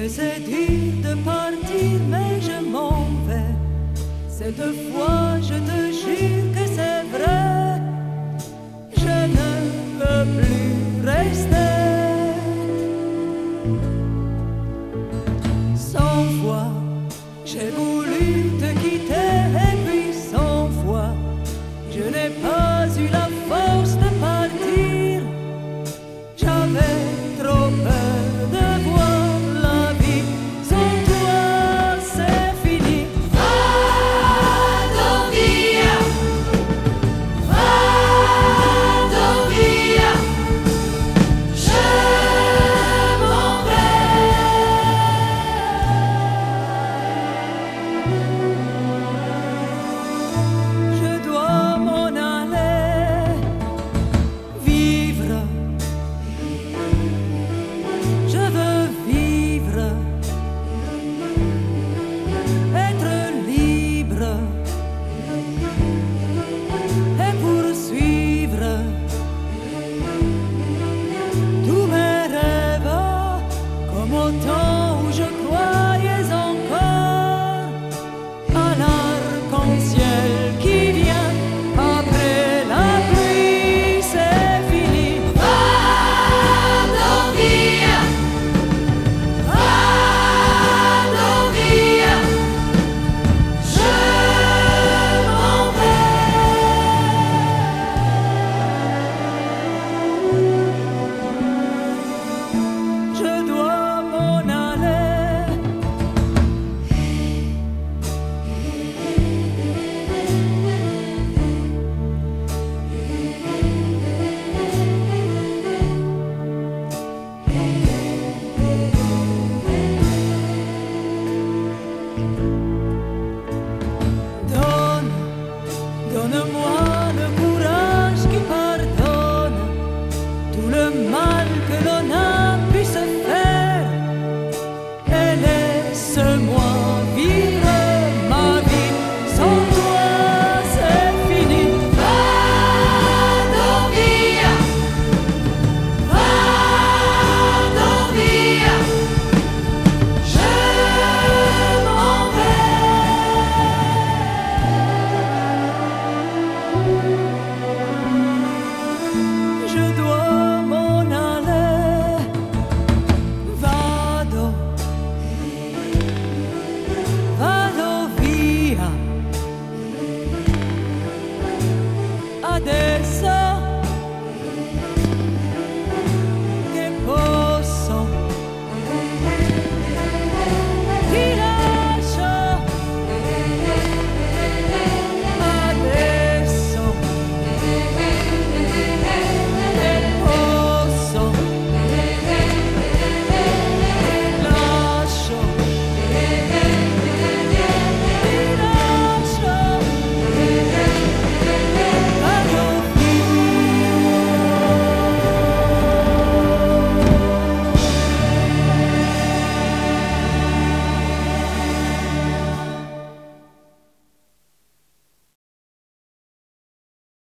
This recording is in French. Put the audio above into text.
que c'est dur de partir, mais je m'en vais. Cette fois, je te jure que c'est vrai. Je ne veux plus rester. Sans foi, j'ai voulu.